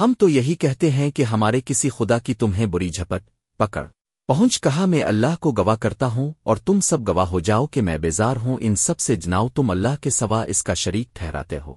ہم تو یہی کہتے ہیں کہ ہمارے کسی خدا کی تمہیں بری جھپٹ، پکڑ۔ پہنچ کہا میں اللہ کو گواہ کرتا ہوں اور تم سب گواہ ہو جاؤ کہ میں بیزار ہوں، ان سب سے جناؤ تم اللہ کے سوا اس کا شریک ٹھہراتے ہو۔